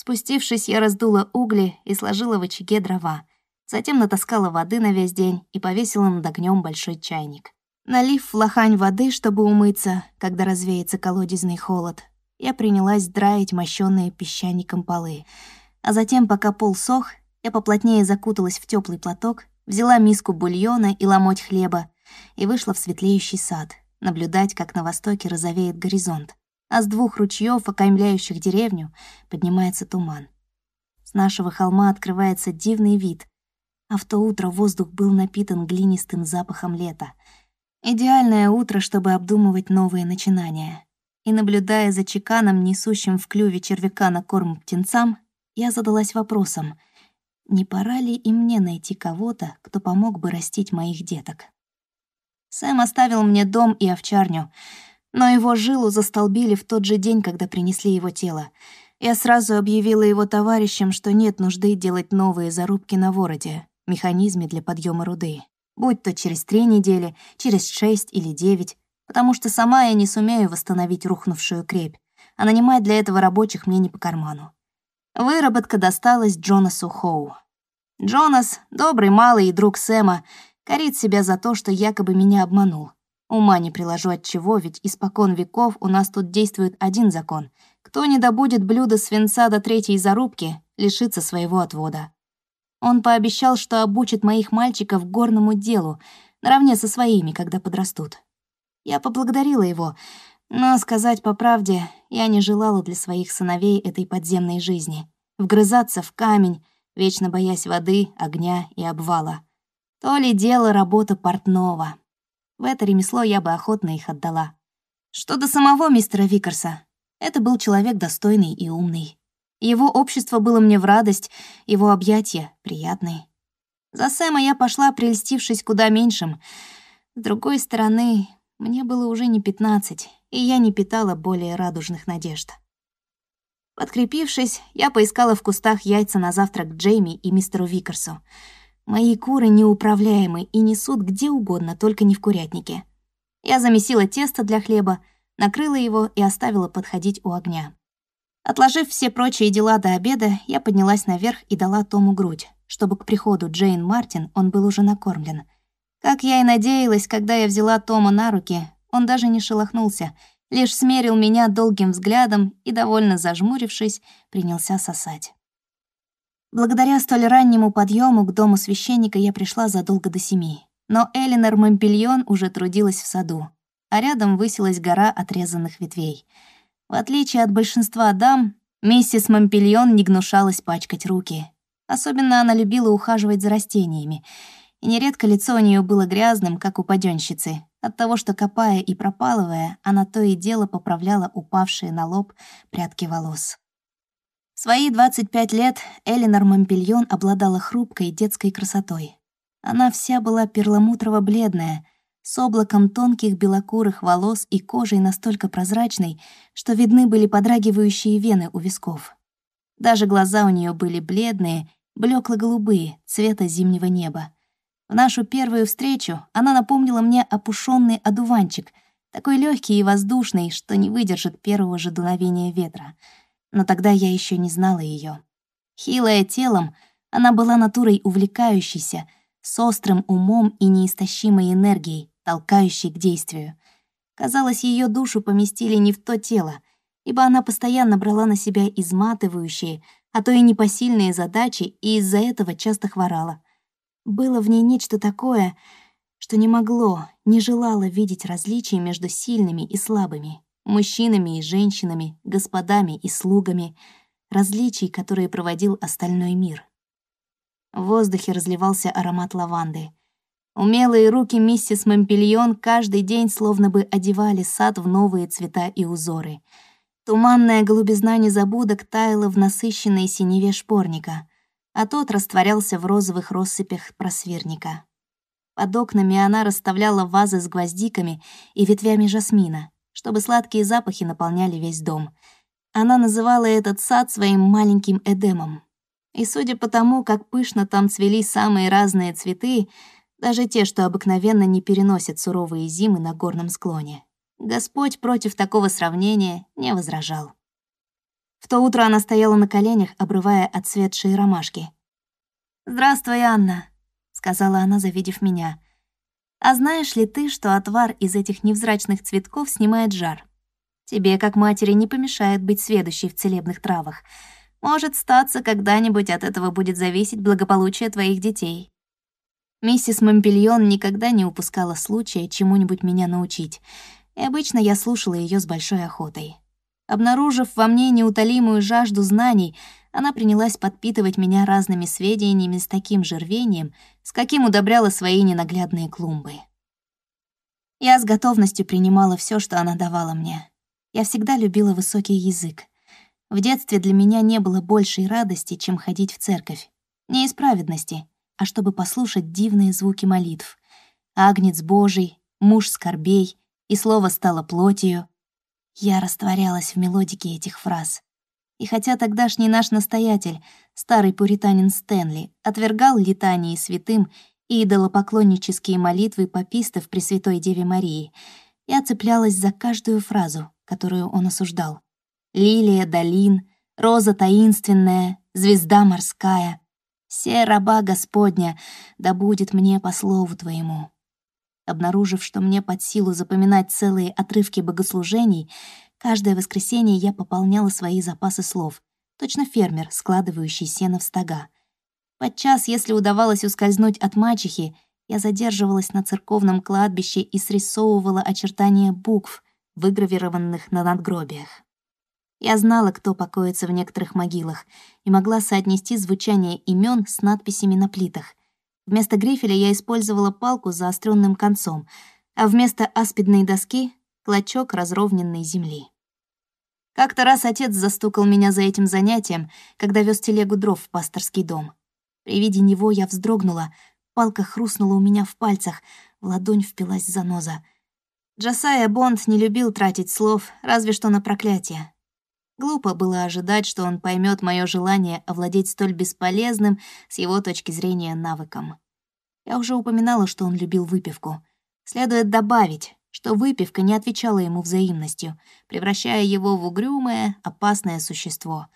Спустившись, я раздула угли и сложила в очаге дрова. Затем натаскала воды на весь день и повесила над огнем большой чайник. Налив в лохань воды, чтобы умыться, когда развеется колодезный холод, я принялась драить мощённые песчаником полы. А затем, пока пол сох, я поплотнее закуталась в теплый платок, взяла миску бульона и ломоть хлеба и вышла в светлеющий сад, наблюдать, как на востоке розовеет горизонт а с двух ручьев, окаймляющих деревню, поднимается туман. С нашего холма открывается дивный вид, а в то утро воздух был напитан глинистым запахом лета. Идеальное утро, чтобы обдумывать новые начинания. И наблюдая за чеканом, несущим в клюве червяка на корм птенцам, я задалась вопросом, не пора ли и мне найти кого-то, кто помог бы растить моих деток. Сэм оставил мне дом и овчарню — но его жилу застолбили в тот же день, когда принесли его тело. Я сразу объявила его товарищам, что нет нужды делать новые зарубки на вороде, механизме для подъема руды. Будь то через три недели, через шесть или девять, потому что сама я не сумею восстановить рухнувшую крепь, а нанимать для этого рабочих мне не по карману. Выработка досталась Джонасу Хоу. Джонас, добрый малый и друг Сэма, корит себя за то, что якобы меня обманул. Ума не приложу от чего, ведь испокон веков у нас тут действует один закон. Кто не добудет блюдо свинца до третьей зарубки, лишится своего отвода. Он пообещал, что обучит моих мальчиков горному делу, наравне со своими, когда подрастут. Я поблагодарила его, но, сказать по правде, я не желала для своих сыновей этой подземной жизни. Вгрызаться в камень, вечно боясь воды, огня и обвала. То ли дело работа портного. В это ремесло я бы охотно их отдала. Что до самого мистера Викарса, это был человек достойный и умный. Его общество было мне в радость, его объятия приятные. За Сэма я пошла, прельстившись куда меньшим. С другой стороны, мне было уже не пятнадцать, и я не питала более радужных надежд. Подкрепившись, я поискала в кустах яйца на завтрак Джейми и мистеру Викарсу — Мои куры неуправляемы и несут где угодно, только не в курятнике. Я замесила тесто для хлеба, накрыла его и оставила подходить у огня. Отложив все прочие дела до обеда, я поднялась наверх и дала Тому грудь, чтобы к приходу Джейн Мартин он был уже накормлен. Как я и надеялась, когда я взяла Тома на руки, он даже не шелохнулся, лишь смерил меня долгим взглядом и, довольно зажмурившись, принялся сосать. Благодаря столь раннему подъему к дому священника я пришла задолго до семи. Но Элинор Мампельон уже трудилась в саду, а рядом высилась гора отрезанных ветвей. В отличие от большинства дам, миссис Мампельон не гнушалась пачкать руки. Особенно она любила ухаживать за растениями, и нередко лицо у нее было грязным, как у паденщицы, от того, что, копая и пропалывая, она то и дело поправляла упавшие на лоб прядки волос свои 25 лет Элинор Мампельон обладала хрупкой детской красотой. Она вся была перламутрово-бледная, с облаком тонких белокурых волос и кожей настолько прозрачной, что видны были подрагивающие вены у висков. Даже глаза у нее были бледные, блекло-голубые, цвета зимнего неба. В нашу первую встречу она напомнила мне опушенный одуванчик, такой легкий и воздушный, что не выдержит первого же дуновения ветра — но тогда я еще не знала ее. Хилая телом, она была натурой увлекающейся, с острым умом и неистощимой энергией, толкающей к действию. Казалось, ее душу поместили не в то тело, ибо она постоянно брала на себя изматывающие, а то и непосильные задачи, и из-за этого часто хворала. Было в ней нечто такое, что не могло, не желало видеть различий между сильными и слабыми, мужчинами и женщинами, господами и слугами, различий, которые проводил остальной мир. В воздухе разливался аромат лаванды. Умелые руки миссис Мампельон каждый день словно бы одевали сад в новые цвета и узоры. Туманная голубизна незабудок таяла в насыщенной синеве шпорника, а тот растворялся в розовых россыпях просверника. Под окнами она расставляла вазы с гвоздиками и ветвями жасмина — чтобы сладкие запахи наполняли весь дом. Она называла этот сад своим маленьким Эдемом. И судя по тому, как пышно там цвели самые разные цветы, даже те, что обыкновенно не переносят суровые зимы на горном склоне, Господь против такого сравнения не возражал. В то утро она стояла на коленях, обрывая отцветшие ромашки. «Здравствуй, Анна», — сказала она, завидев меня. «А знаешь ли ты, что отвар из этих невзрачных цветков снимает жар? Тебе, как матери, не помешает быть сведущей в целебных травах. Может, статься, когда-нибудь от этого будет зависеть благополучие твоих детей». Миссис Мампельон никогда не упускала случая чему-нибудь меня научить, и обычно я слушала ее с большой охотой. Обнаружив во мне неутолимую жажду знаний, она принялась подпитывать меня разными сведениями с таким же рвением, с каким удобряла свои ненаглядные клумбы. Я с готовностью принимала все, что она давала мне. Я всегда любила высокий язык. В детстве для меня не было большей радости, чем ходить в церковь. Не из праведности, а чтобы послушать дивные звуки молитв. Агнец Божий, муж скорбей, и слово стало плотью — я растворялась в мелодике этих фраз. И хотя тогдашний наш настоятель, старый пуританин Стэнли, отвергал летании святым и идолопоклоннические молитвы папистов Пресвятой Деве Марии, я цеплялась за каждую фразу, которую он осуждал. «Лилия долин», «Роза таинственная», «Звезда морская», «Се раба Господня, да будет мне по слову Твоему». Обнаружив, что мне под силу запоминать целые отрывки богослужений, каждое воскресенье я пополняла свои запасы слов, точно фермер, складывающий сено в стога. Подчас, если удавалось ускользнуть от мачехи, я задерживалась на церковном кладбище и срисовывала очертания букв, выгравированных на надгробиях. Я знала, кто покоится в некоторых могилах, и могла соотнести звучание имен с надписями на плитах. Вместо грифеля я использовала палку с заостренным концом, а вместо аспидной доски — клочок разровненной земли. Как-то раз отец застукал меня за этим занятием, когда вез телегу дров в пасторский дом. При виде него я вздрогнула, палка хрустнула у меня в пальцах, в ладонь впилась заноза. Джасая Бонд не любил тратить слов, разве что на проклятие. Глупо было ожидать, что он поймет мое желание овладеть столь бесполезным с его точки зрения навыком. Я уже упоминала, что он любил выпивку. Следует добавить, что выпивка не отвечала ему взаимностью, превращая его в угрюмое, опасное существо.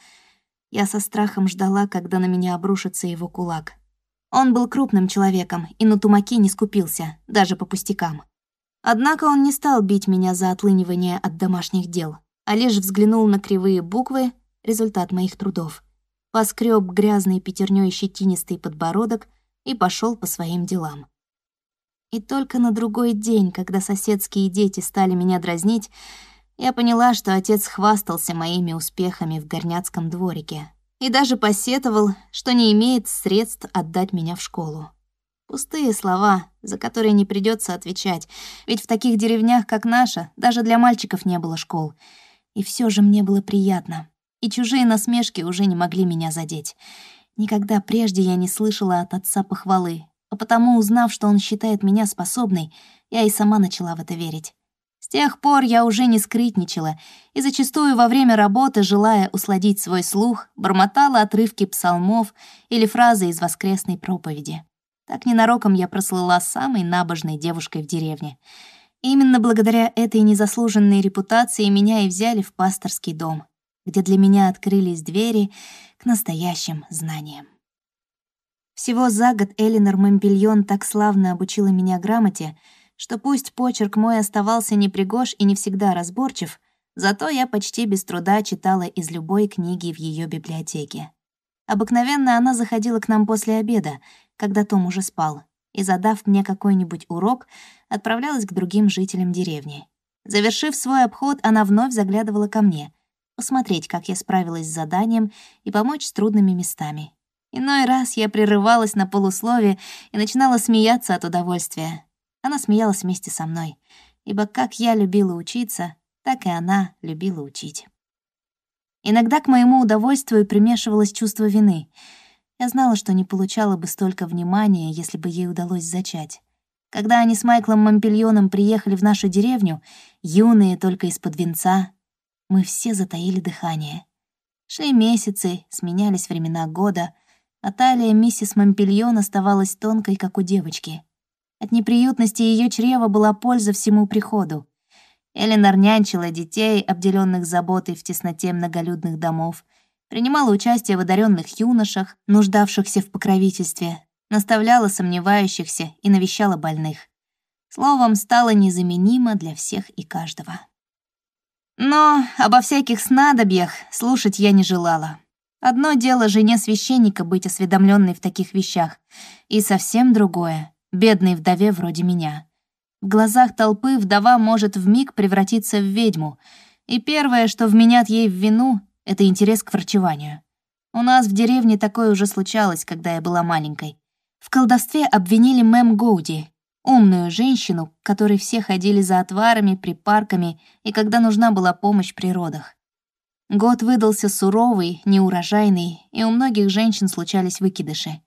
Я со страхом ждала, когда на меня обрушится его кулак. Он был крупным человеком и на тумаки не скупился, даже по пустякам. Однако он не стал бить меня за отлынивание от домашних дел а лишь взглянул на кривые буквы, результат моих трудов, поскреб грязной пятерней щетинистый подбородок и пошел по своим делам. И только на другой день, когда соседские дети стали меня дразнить, я поняла, что отец хвастался моими успехами в горняцком дворике и даже посетовал, что не имеет средств отдать меня в школу. Пустые слова, за которые не придется отвечать, ведь в таких деревнях, как наша, даже для мальчиков не было школ — и все же мне было приятно, и чужие насмешки уже не могли меня задеть. Никогда прежде я не слышала от отца похвалы, а потому, узнав, что он считает меня способной, я и сама начала в это верить. С тех пор я уже не скрытничала и зачастую во время работы, желая усладить свой слух, бормотала отрывки псалмов или фразы из воскресной проповеди. Так ненароком я прослыла самой набожной девушкой в деревне — Именно благодаря этой незаслуженной репутации меня и взяли в пасторский дом, где для меня открылись двери к настоящим знаниям. Всего за год Элинор Мампельон так славно обучила меня грамоте, что пусть почерк мой оставался непригож и не всегда разборчив, зато я почти без труда читала из любой книги в ее библиотеке. Обыкновенно она заходила к нам после обеда, когда Том уже спал, и, задав мне какой-нибудь урок, отправлялась к другим жителям деревни. Завершив свой обход, она вновь заглядывала ко мне, посмотреть, как я справилась с заданием и помочь с трудными местами. Иной раз я прерывалась на полуслове и начинала смеяться от удовольствия. Она смеялась вместе со мной, ибо как я любила учиться, так и она любила учить. Иногда к моему удовольствию примешивалось чувство вины — я знала, что не получала бы столько внимания, если бы ей удалось зачать. Когда они с Майклом Мампельоном приехали в нашу деревню, юные только из-под венца, мы все затаили дыхание. Шли месяцы, сменялись времена года, а талия миссис Мампельон оставалась тонкой, как у девочки. От неприютности ее чрева была польза всему приходу. Эленор нянчила детей, обделенных заботой в тесноте многолюдных домов, принимала участие в одаренных юношах, нуждавшихся в покровительстве, наставляла сомневающихся и навещала больных. Словом, стала незаменима для всех и каждого. Но обо всяких снадобьях слушать я не желала. Одно дело жене священника быть осведомленной в таких вещах, и совсем другое — бедной вдове вроде меня. В глазах толпы вдова может вмиг превратиться в ведьму, и первое, что вменят ей в вину, — это интерес к врачеванию. У нас в деревне такое уже случалось, когда я была маленькой. В колдовстве обвинили мэм Гоуди, умную женщину, которой все ходили за отварами, припарками и когда нужна была помощь при родах. Год выдался суровый, неурожайный, и у многих женщин случались выкидыши.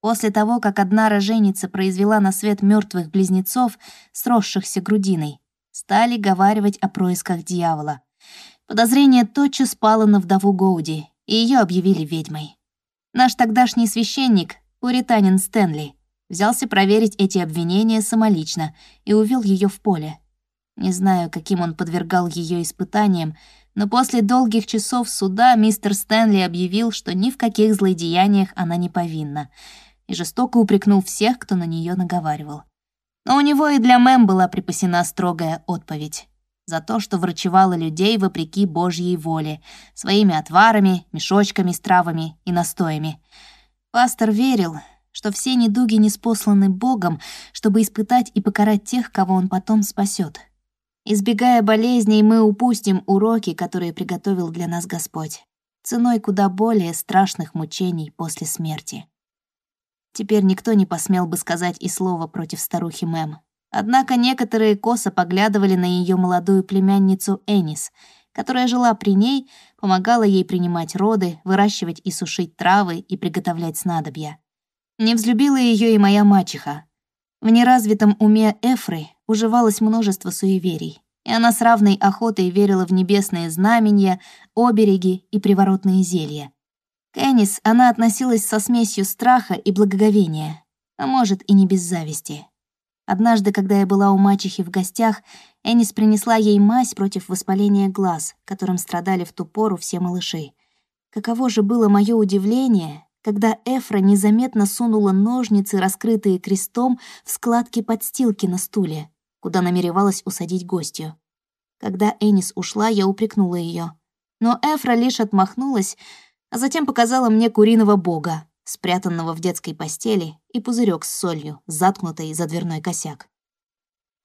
После того, как одна роженица произвела на свет мертвых близнецов, сросшихся грудиной, стали говаривать о происках дьявола. Подозрение тотчас спало на вдову Гоуди, и ее объявили ведьмой. Наш тогдашний священник, пуританин Стэнли, взялся проверить эти обвинения самолично и увел ее в поле. Не знаю, каким он подвергал ее испытаниям, но после долгих часов суда мистер Стэнли объявил, что ни в каких злодеяниях она не повинна, и жестоко упрекнул всех, кто на нее наговаривал. Но у него и для Мэм была припасена строгая отповедь за то, что врачевала людей вопреки Божьей воле, своими отварами, мешочками с травами и настоями. Пастор верил, что все недуги не спосланы Богом, чтобы испытать и покарать тех, кого Он потом спасет. Избегая болезней, мы упустим уроки, которые приготовил для нас Господь, ценой куда более страшных мучений после смерти. Теперь никто не посмел бы сказать и слова против старухи Мэм. Однако некоторые косо поглядывали на ее молодую племянницу Энис, которая жила при ней, помогала ей принимать роды, выращивать и сушить травы и приготовлять снадобья. Не взлюбила ее и моя мачеха. В неразвитом уме Эфры уживалось множество суеверий, и она с равной охотой верила в небесные знамения, обереги и приворотные зелья. К Энис она относилась со смесью страха и благоговения, а может и не без зависти. Однажды, когда я была у мачехи в гостях, Энис принесла ей мазь против воспаления глаз, которым страдали в ту пору все малыши. Каково же было мое удивление, когда Эфра незаметно сунула ножницы, раскрытые крестом, в складки подстилки на стуле, куда намеревалась усадить гостью. Когда Энис ушла, я упрекнула ее, Но Эфра лишь отмахнулась, а затем показала мне куриного бога, спрятанного в детской постели, и пузырек с солью, заткнутый за дверной косяк.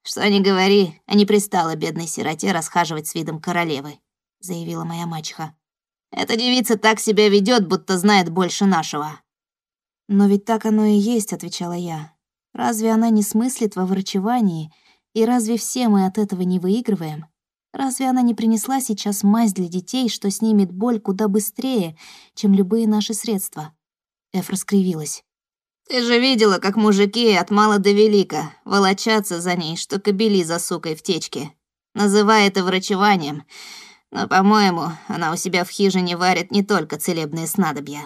«Что ни говори, а не пристало бедной сироте расхаживать с видом королевы», — заявила моя мачеха. Эта девица так себя ведет, будто знает больше нашего». «Но ведь так оно и есть», — отвечала я. «Разве она не смыслит во врачевании, и разве все мы от этого не выигрываем? Разве она не принесла сейчас мазь для детей, что снимет боль куда быстрее, чем любые наши средства?» Эфра скривилась. «Ты же видела, как мужики от мала до велика волочатся за ней, что кобели за сукой в течке. Называя это врачеванием, но, по-моему, она у себя в хижине варит не только целебные снадобья.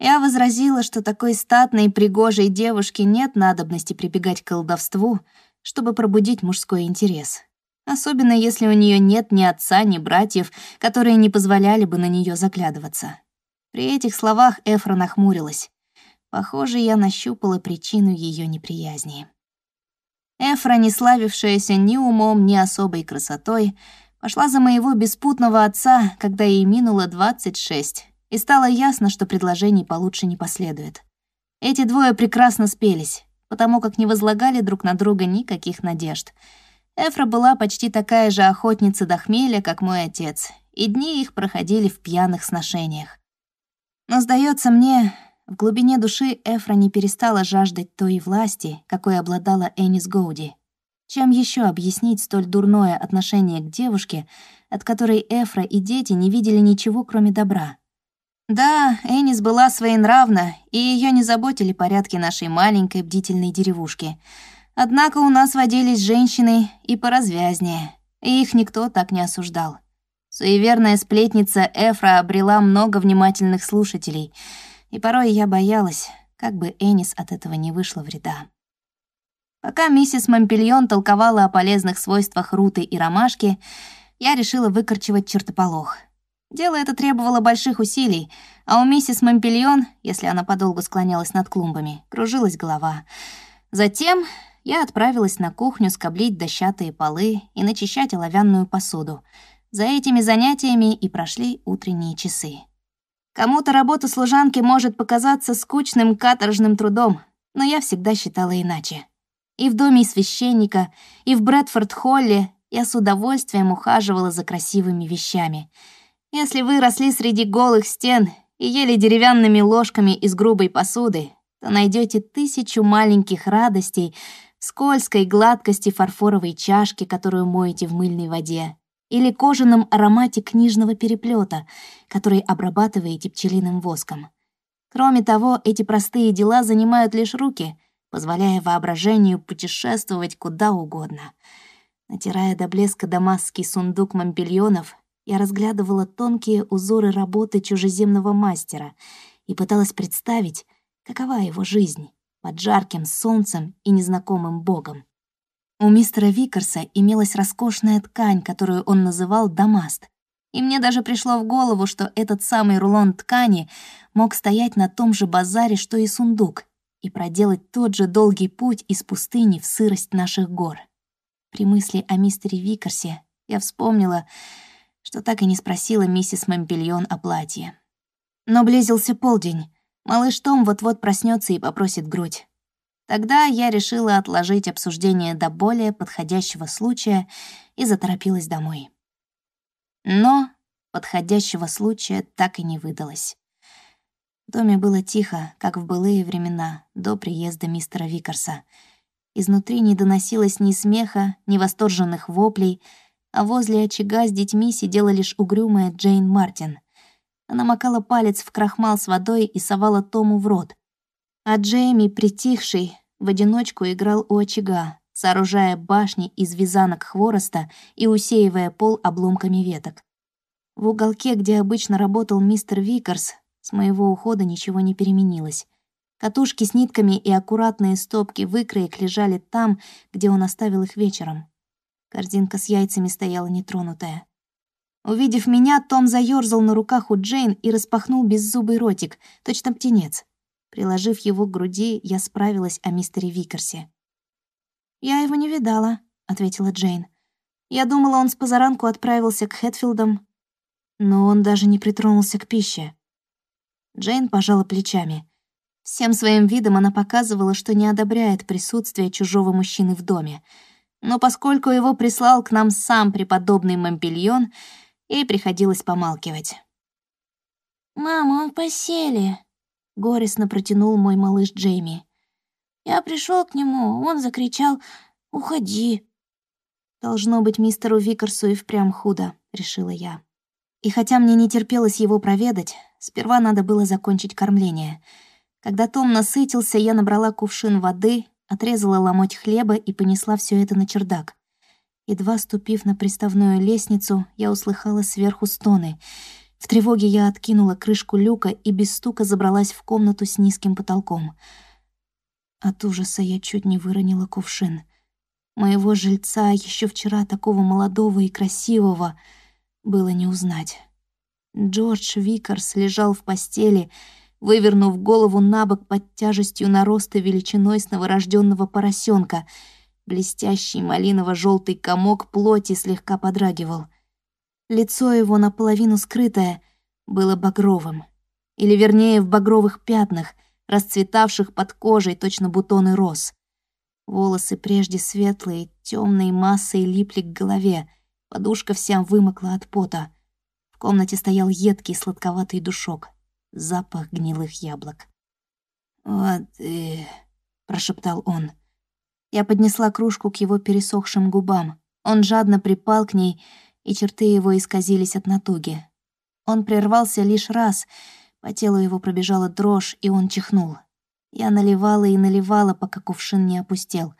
Я возразила, что такой статной, пригожей девушке нет надобности прибегать к колдовству, чтобы пробудить мужской интерес. Особенно если у нее нет ни отца, ни братьев, которые не позволяли бы на нее заглядываться. При этих словах Эфра нахмурилась. Похоже, я нащупала причину ее неприязни. Эфра, не славившаяся ни умом, ни особой красотой, Пошла за моего беспутного отца, когда ей минуло 26, и стало ясно, что предложений получше не последует. Эти двое прекрасно спелись, потому как не возлагали друг на друга никаких надежд. Эфра была почти такая же охотница до хмеля, как мой отец, и дни их проходили в пьяных сношениях. Но, сдается мне, в глубине души Эфра не перестала жаждать той власти, какой обладала Энис Гоуди. Чем еще объяснить столь дурное отношение к девушке, от которой Эфра и дети не видели ничего, кроме добра? Да, Энис была своенравна, и ее не заботили порядки нашей маленькой бдительной деревушки. Однако у нас водились женщины и поразвязнее, и их никто так не осуждал. Суеверная сплетница Эфра обрела много внимательных слушателей, и порой я боялась, как бы Энис от этого не вышла вреда. Пока миссис Мампельон толковала о полезных свойствах руты и ромашки, я решила выкорчевать чертополох. Дело это требовало больших усилий, а у миссис Мампельон, если она подолгу склонялась над клумбами, кружилась голова. Затем я отправилась на кухню скоблить дощатые полы и начищать оловянную посуду. За этими занятиями и прошли утренние часы. Кому-то работа служанки может показаться скучным каторжным трудом, но я всегда считала иначе. И в доме священника, и в Брэдфорд-Холле я с удовольствием ухаживала за красивыми вещами. Если вы росли среди голых стен и ели деревянными ложками из грубой посуды, то найдете тысячу маленьких радостей в скользкой гладкости фарфоровой чашки, которую моете в мыльной воде, или кожаном аромате книжного переплета, который обрабатываете пчелиным воском. Кроме того, эти простые дела занимают лишь руки, позволяя воображению путешествовать куда угодно. Натирая до блеска дамасский сундук мампельонов, я разглядывала тонкие узоры работы чужеземного мастера и пыталась представить, какова его жизнь под жарким солнцем и незнакомым богом. У мистера Викарса имелась роскошная ткань, которую он называл «дамаст», и мне даже пришло в голову, что этот самый рулон ткани мог стоять на том же базаре, что и сундук, и проделать тот же долгий путь из пустыни в сырость наших гор. При мысли о мистере Викарсе я вспомнила, что так и не спросила миссис Мампельон о платье. Но близился полдень. Малыш Том вот-вот проснется и попросит грудь. Тогда я решила отложить обсуждение до более подходящего случая и заторопилась домой. Но подходящего случая так и не выдалось. В доме было тихо, как в былые времена, до приезда мистера Викарса. Изнутри не доносилось ни смеха, ни восторженных воплей, а возле очага с детьми сидела лишь угрюмая Джейн Мартин. Она макала палец в крахмал с водой и совала Тому в рот. А Джейми, притихший, в одиночку играл у очага, сооружая башни из вязанок хвороста и усеивая пол обломками веток. В уголке, где обычно работал мистер Викарс, с моего ухода ничего не переменилось. Катушки с нитками и аккуратные стопки выкроек лежали там, где он оставил их вечером. Корзинка с яйцами стояла нетронутая. Увидев меня, Том заёрзал на руках у Джейн и распахнул беззубый ротик, точно птенец. Приложив его к груди, я справилась о мистере Викерсе. «Я его не видала», — ответила Джейн. «Я думала, он с позаранку отправился к Хэтфилдам, но он даже не притронулся к пище. Джейн пожала плечами. Всем своим видом она показывала, что не одобряет присутствие чужого мужчины в доме. Но поскольку его прислал к нам сам преподобный Мампельон, ей приходилось помалкивать. «Мама, он в постели», — горестно протянул мой малыш Джейми. «Я пришел к нему, он закричал «Уходи». «Должно быть, мистеру Викарсу и впрямь худо», — решила я. И хотя мне не терпелось его проведать, сперва надо было закончить кормление. Когда Том насытился, я набрала кувшин воды, отрезала ломоть хлеба и понесла все это на чердак. Едва ступив на приставную лестницу, я услыхала сверху стоны. В тревоге я откинула крышку люка и без стука забралась в комнату с низким потолком. От ужаса я чуть не выронила кувшин. Моего жильца, еще вчера такого молодого и красивого — было не узнать. Джордж Викарс лежал в постели, вывернув голову на бок под тяжестью нароста величиной с новорожденного поросенка. Блестящий малиново желтый комок плоти слегка подрагивал. Лицо его, наполовину скрытое, было багровым. Или, вернее, в багровых пятнах, расцветавших под кожей точно бутоны роз. Волосы прежде светлые, темной массой липли к голове — Подушка вся вымокла от пота. В комнате стоял едкий сладковатый душок. Запах гнилых яблок. «Воды», — прошептал он. Я поднесла кружку к его пересохшим губам. Он жадно припал к ней, и черты его исказились от натуги. Он прервался лишь раз, по телу его пробежала дрожь, и он чихнул. Я наливала и наливала, пока кувшин не опустел.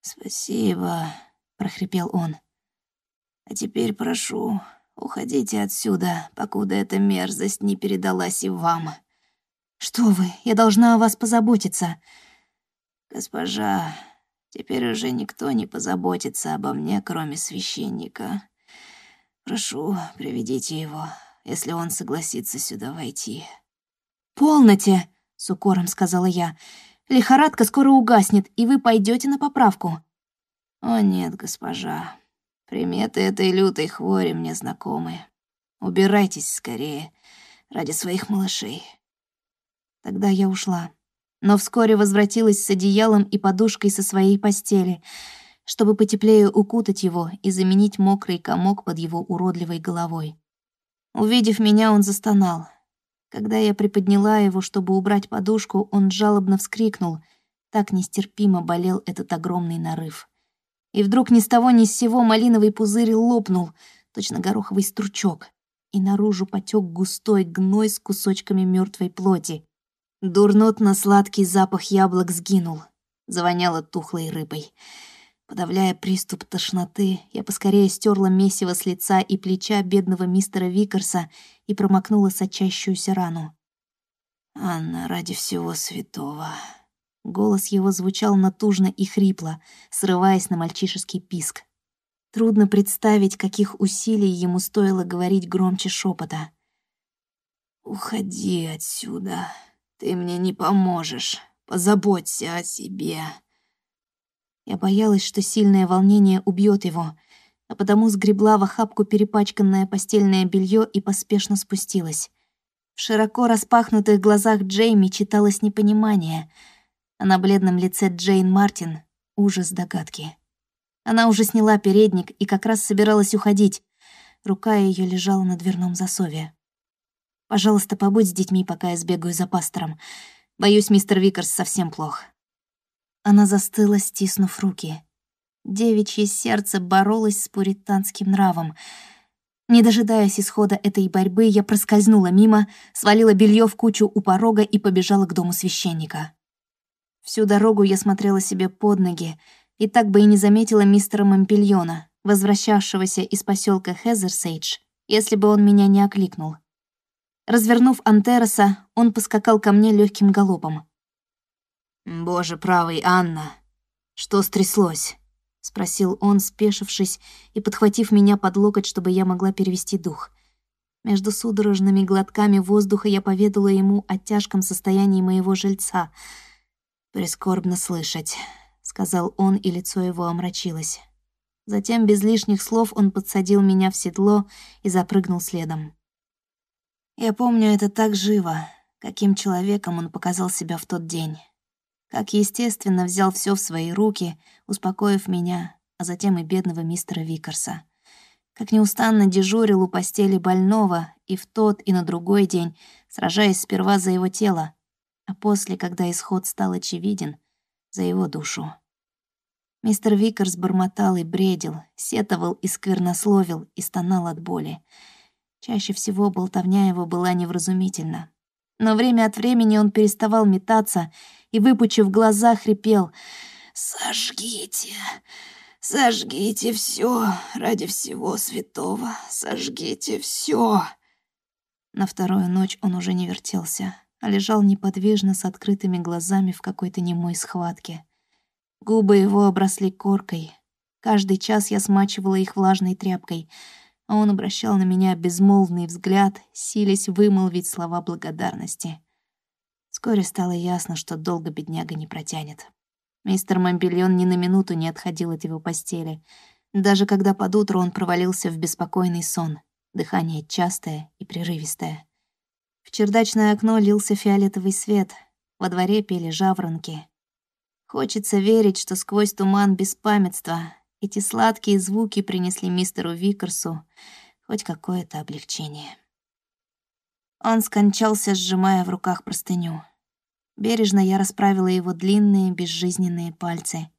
«Спасибо», — прохрипел он. А теперь прошу, уходите отсюда, покуда эта мерзость не передалась и вам. Что вы, я должна о вас позаботиться. Госпожа, Теперь уже никто не позаботится обо мне, кроме священника. Прошу, приведите его, если он согласится сюда войти». «Полноте!» — с укором сказала я. «Лихорадка скоро угаснет, и вы пойдете на поправку». «О нет, госпожа. Приметы этой лютой хвори мне знакомы. Убирайтесь скорее ради своих малышей». Тогда я ушла, но вскоре возвратилась с одеялом и подушкой со своей постели, чтобы потеплее укутать его и заменить мокрый комок под его уродливой головой. Увидев меня, он застонал. Когда я приподняла его, чтобы убрать подушку, он жалобно вскрикнул. Так нестерпимо болел этот огромный нарыв. И вдруг ни с того ни с сего малиновый пузырь лопнул, точно гороховый стручок, и наружу потек густой гной с кусочками мертвой плоти. Дурнотно-сладкий запах яблок сгинул, завоняло тухлой рыбой. Подавляя приступ тошноты, я поскорее стерла месиво с лица и плеча бедного мистера Викарса и промокнула сочащуюся рану. «Анна, ради всего святого!» Голос его звучал натужно и хрипло, срываясь на мальчишеский писк. Трудно представить, каких усилий ему стоило говорить громче шепота. «Уходи отсюда!» Ты мне не поможешь. Позаботься о себе. Я боялась, что сильное волнение убьет его, а потому сгребла в охапку перепачканное постельное белье и поспешно спустилась. В широко распахнутых глазах Джейми читалось непонимание, а на бледном лице Джейн Мартин — ужас догадки. Она уже сняла передник и как раз собиралась уходить. Рука ее лежала на дверном засове. Пожалуйста, побудь с детьми, пока я сбегаю за пастором. Боюсь, мистер Викерс совсем плох». Она застыла, стиснув руки. Девичье сердце боролось с пуританским нравом. Не дожидаясь исхода этой борьбы, я проскользнула мимо, свалила белье в кучу у порога и побежала к дому священника. Всю дорогу я смотрела себе под ноги и так бы и не заметила мистера Мампельона, возвращавшегося из поселка Хезерсейдж, если бы он меня не окликнул. Развернув Антероса, он поскакал ко мне легким галопом. «Боже правый, Анна, что стряслось?» — спросил он, спешившись и подхватив меня под локоть, чтобы я могла перевести дух. Между судорожными глотками воздуха я поведала ему о тяжком состоянии моего жильца. «Прискорбно слышать», — сказал он, и лицо его омрачилось. Затем без лишних слов он подсадил меня в седло и запрыгнул следом. Я помню это так живо, каким человеком он показал себя в тот день. Как естественно взял все в свои руки, успокоив меня, а затем и бедного мистера Викарса. Как неустанно дежурил у постели больного и в тот, и на другой день, сражаясь сперва за его тело, а после, когда исход стал очевиден, за его душу. Мистер Викарс бормотал и бредил, сетовал и сквернословил и стонал от боли. Чаще всего болтовня его была невразумительна. Но время от времени он переставал метаться и, выпучив глаза, хрипел «Сожгите, сожгите все ради всего святого, сожгите все. На вторую ночь он уже не вертелся, лежал неподвижно с открытыми глазами в какой-то немой схватке. Губы его обросли коркой. Каждый час я смачивала их влажной тряпкой — а он обращал на меня безмолвный взгляд, силясь вымолвить слова благодарности. Вскоре стало ясно, что долго бедняга не протянет. Мистер Мамбельон ни на минуту не отходил от его постели. Даже когда под утро он провалился в беспокойный сон, дыхание частое и прерывистое. В чердачное окно лился фиолетовый свет, во дворе пели жаворонки. Хочется верить, что сквозь туман беспамятства эти сладкие звуки принесли мистеру Викерсу хоть какое-то облегчение. Он скончался, сжимая в руках простыню. Бережно я расправила его длинные, безжизненные пальцы.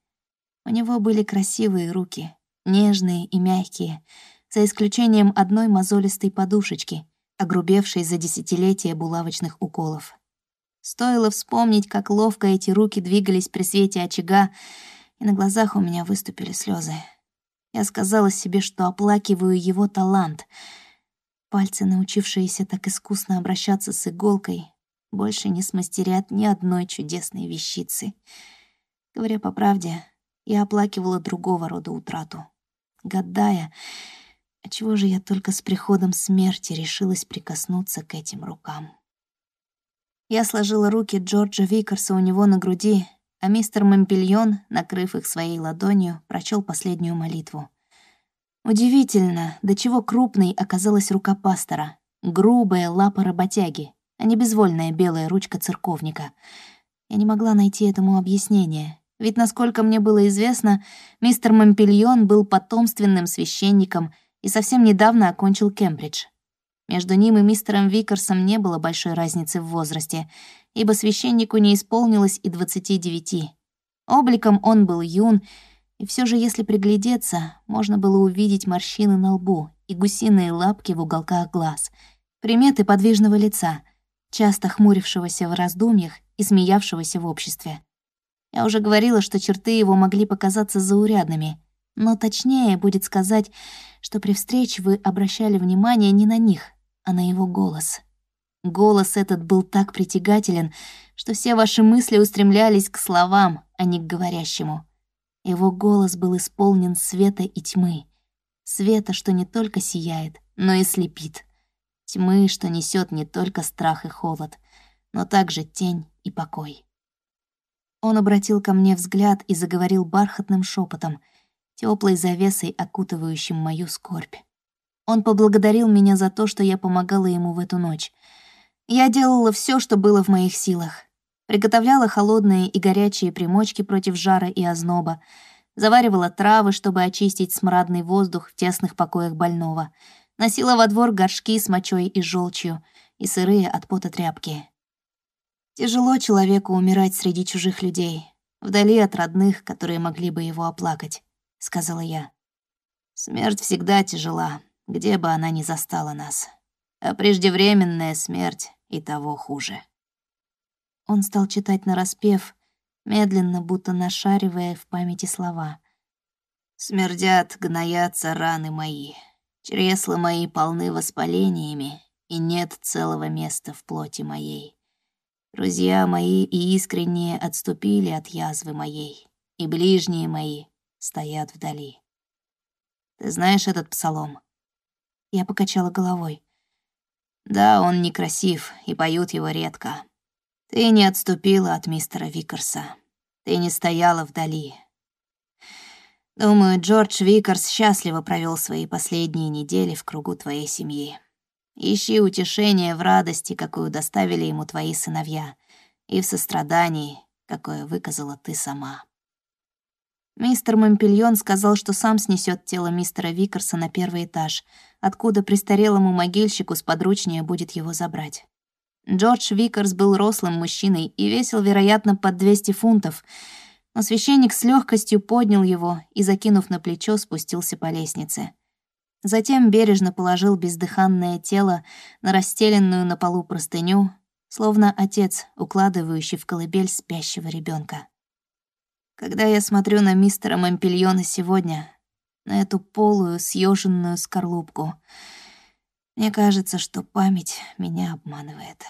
У него были красивые руки, нежные и мягкие, за исключением одной мозолистой подушечки, огрубевшей за десятилетия булавочных уколов. Стоило вспомнить, как ловко эти руки двигались при свете очага, и на глазах у меня выступили слезы. Я сказала себе, что оплакиваю его талант. Пальцы, научившиеся так искусно обращаться с иголкой, больше не смастерят ни одной чудесной вещицы. Говоря по правде, Я оплакивала другого рода утрату, гадая, отчего же я только с приходом смерти решилась прикоснуться к этим рукам. Я сложила руки Джорджа Викарса у него на груди, а мистер Мампельон, накрыв их своей ладонью, прочел последнюю молитву. Удивительно, до чего крупной оказалась рука пастора. Грубая лапа работяги, а не безвольная белая ручка церковника. Я не могла найти этому объяснение, ведь, насколько мне было известно, мистер Мампельон был потомственным священником и совсем недавно окончил Кембридж. Между ним и мистером Викарсом не было большой разницы в возрасте, ибо священнику не исполнилось и двадцати девяти. Обликом он был юн, и все же, если приглядеться, можно было увидеть морщины на лбу и гусиные лапки в уголках глаз, приметы подвижного лица, часто хмурившегося в раздумьях и смеявшегося в обществе. Я уже говорила, что черты его могли показаться заурядными, но точнее будет сказать, что при встрече вы обращали внимание не на них, а на его голос. Голос этот был так притягателен, что все ваши мысли устремлялись к словам, а не к говорящему. Его голос был исполнен света и тьмы. Света, что не только сияет, но и слепит. Тьмы, что несет не только страх и холод, но также тень и покой. Он обратил ко мне взгляд и заговорил бархатным шепотом, теплой завесой, окутывающим мою скорбь. Он поблагодарил меня за то, что я помогала ему в эту ночь. Я делала все, что было в моих силах. Приготовляла холодные и горячие примочки против жара и озноба, заваривала травы, чтобы очистить смрадный воздух в тесных покоях больного, носила во двор горшки с мочой и желчью и сырые от пота тряпки. Тяжело человеку умирать среди чужих людей, вдали от родных, которые могли бы его оплакать, — сказала я. Смерть всегда тяжела, где бы она ни застала нас. А преждевременная смерть и того хуже. Он стал читать нараспев, медленно, будто нашаривая в памяти слова. «Смердят, гноятся раны мои, чресла мои полны воспалениями, и нет целого места в плоти моей. Друзья мои и искренние отступили от язвы моей, и ближние мои стоят вдали». Ты знаешь этот псалом?» Я покачала головой. «Да, он некрасив, и поют его редко. Ты не отступила от мистера Викарса. Ты не стояла вдали. Думаю, Джордж Викарс счастливо провел свои последние недели в кругу твоей семьи. Ищи утешение в радости, какую доставили ему твои сыновья, и в сострадании, какое выказала ты сама. Мистер Мампельон сказал, что сам снесет тело мистера Викарса на первый этаж, откуда престарелому могильщику сподручнее будет его забрать. Джордж Викерс был рослым мужчиной и весил, вероятно, под 200 фунтов, но священник с легкостью поднял его и, закинув на плечо, спустился по лестнице. Затем бережно положил бездыханное тело на расстеленную на полу простыню, словно отец, укладывающий в колыбель спящего ребенка. Когда я смотрю на мистера Момпельона сегодня, на эту полую, съеженную скорлупку — мне кажется, что память меня обманывает.